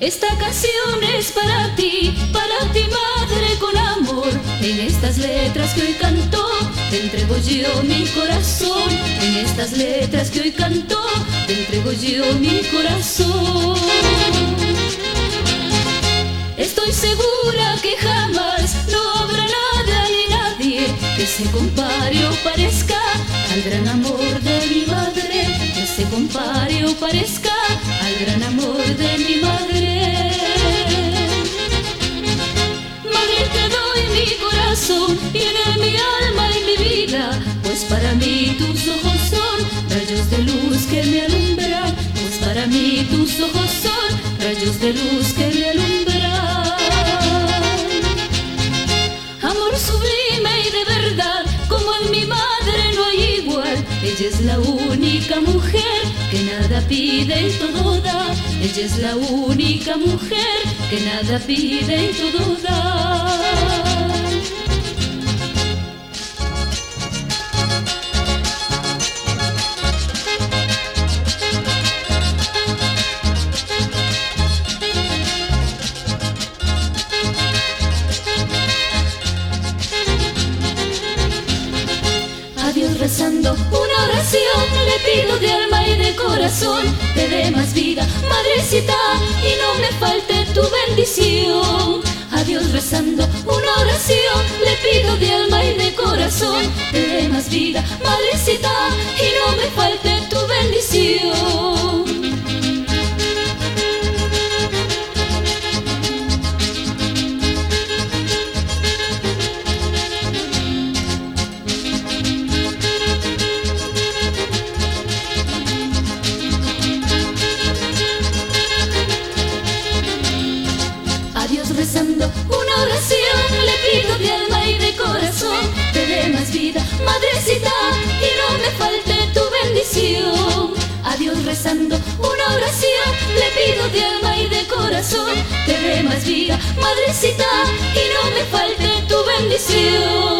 Esta canción es para ti, para ti madre con amor. En estas letras que hoy canto, te entrego yo mi corazón. En estas letras que hoy canto, te entrego yo mi corazón. Estoy segura que jamás no habrá nada ni nadie que se compare o parezca al gran amor de mi madre, que se compare o parezca de luz que me alumbran. Amor sublime y de verdad, como en mi madre no hay igual, ella es la única mujer que nada pide y todo da, ella es la única mujer que nada pide y todo da. Rezando una oración. Le pido de alma y de corazón Te dé más vida, madrecita Y no me falte tu bendición. Adiós rezando una oración Le pido una oración. Le pido de alma y de corazón Te dé más vida, madrecita Y no me falte tu bendición. Adiós rezando una oración. Le pido de alma y de corazón Te dé más vida, madrecita Y no me falte tu bendición